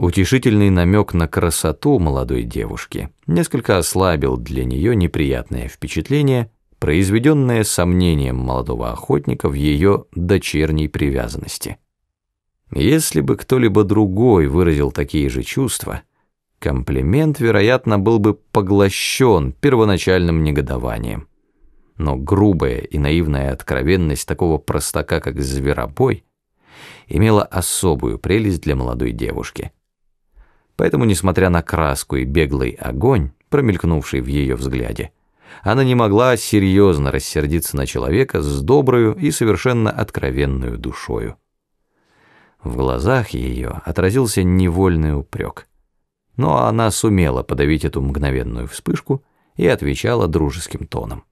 Утешительный намек на красоту молодой девушки несколько ослабил для нее неприятное впечатление, произведенное сомнением молодого охотника в ее дочерней привязанности. Если бы кто-либо другой выразил такие же чувства, комплимент, вероятно, был бы поглощен первоначальным негодованием. Но грубая и наивная откровенность такого простака, как зверобой, имела особую прелесть для молодой девушки – Поэтому, несмотря на краску и беглый огонь, промелькнувший в ее взгляде, она не могла серьезно рассердиться на человека с доброю и совершенно откровенную душою. В глазах ее отразился невольный упрек. Но она сумела подавить эту мгновенную вспышку и отвечала дружеским тоном.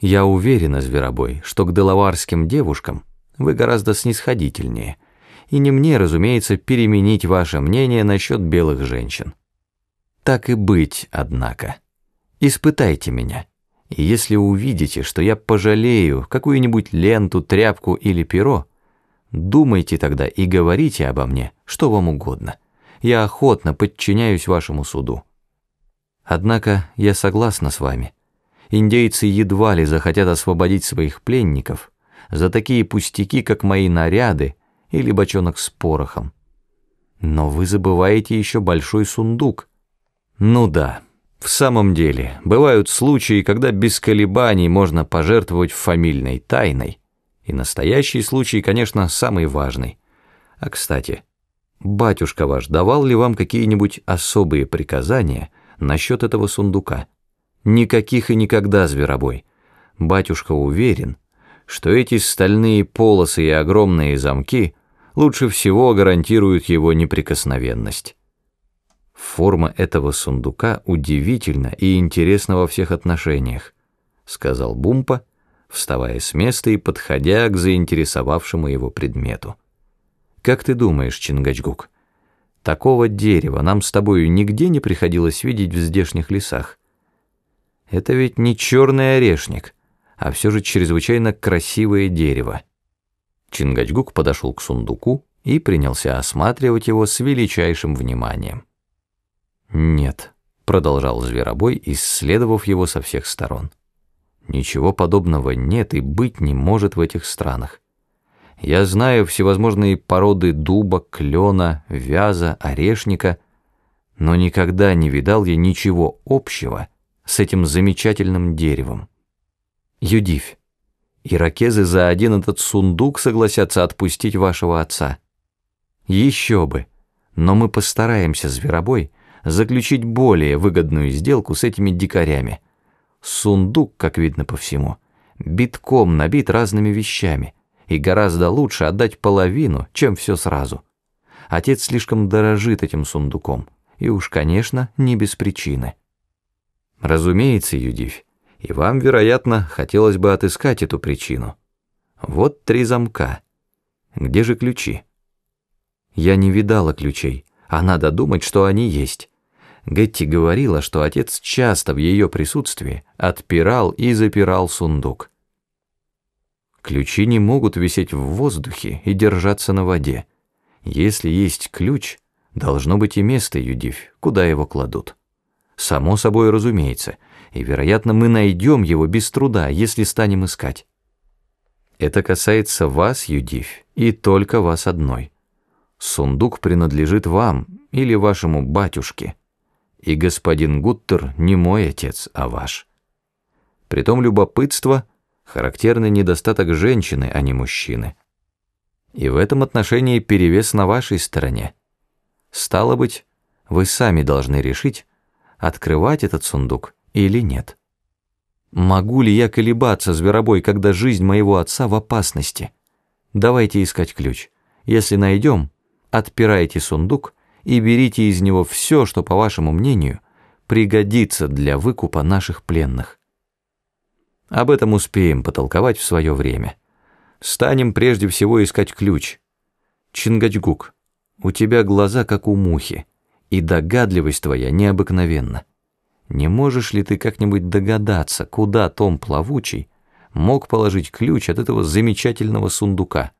«Я уверена, Зверобой, что к делаварским девушкам вы гораздо снисходительнее» и не мне, разумеется, переменить ваше мнение насчет белых женщин. Так и быть, однако. Испытайте меня, и если увидите, что я пожалею какую-нибудь ленту, тряпку или перо, думайте тогда и говорите обо мне, что вам угодно. Я охотно подчиняюсь вашему суду. Однако я согласна с вами. Индейцы едва ли захотят освободить своих пленников за такие пустяки, как мои наряды, или бочонок с порохом. Но вы забываете еще большой сундук. Ну да, в самом деле, бывают случаи, когда без колебаний можно пожертвовать фамильной тайной, и настоящий случай, конечно, самый важный. А кстати, батюшка ваш давал ли вам какие-нибудь особые приказания насчет этого сундука? Никаких и никогда, зверобой. Батюшка уверен, что эти стальные полосы и огромные замки лучше всего гарантируют его неприкосновенность. Форма этого сундука удивительна и интересна во всех отношениях, сказал Бумпа, вставая с места и подходя к заинтересовавшему его предмету. Как ты думаешь, Чингачгук, такого дерева нам с тобою нигде не приходилось видеть в здешних лесах? Это ведь не черный орешник, а все же чрезвычайно красивое дерево. Чингачгук подошел к сундуку и принялся осматривать его с величайшим вниманием. «Нет», — продолжал Зверобой, исследовав его со всех сторон. «Ничего подобного нет и быть не может в этих странах. Я знаю всевозможные породы дуба, клена, вяза, орешника, но никогда не видал я ничего общего с этим замечательным деревом. Юдивь, иракезы за один этот сундук согласятся отпустить вашего отца. Еще бы, но мы постараемся, Зверобой, заключить более выгодную сделку с этими дикарями. Сундук, как видно по всему, битком набит разными вещами, и гораздо лучше отдать половину, чем все сразу. Отец слишком дорожит этим сундуком, и уж, конечно, не без причины. Разумеется, Юдивь, и вам, вероятно, хотелось бы отыскать эту причину. Вот три замка. Где же ключи? Я не видала ключей, а надо думать, что они есть. Гетти говорила, что отец часто в ее присутствии отпирал и запирал сундук. Ключи не могут висеть в воздухе и держаться на воде. Если есть ключ, должно быть и место, Юдивь, куда его кладут. Само собой разумеется, и, вероятно, мы найдем его без труда, если станем искать. Это касается вас, Юдивь, и только вас одной. Сундук принадлежит вам или вашему батюшке, и господин Гуттер не мой отец, а ваш. Притом любопытство — характерный недостаток женщины, а не мужчины. И в этом отношении перевес на вашей стороне. Стало быть, вы сами должны решить, открывать этот сундук или нет. Могу ли я колебаться, зверобой, когда жизнь моего отца в опасности? Давайте искать ключ. Если найдем, отпирайте сундук и берите из него все, что, по вашему мнению, пригодится для выкупа наших пленных. Об этом успеем потолковать в свое время. Станем прежде всего искать ключ. Чингачгук, у тебя глаза как у мухи, и догадливость твоя необыкновенна. Не можешь ли ты как-нибудь догадаться, куда Том Плавучий мог положить ключ от этого замечательного сундука?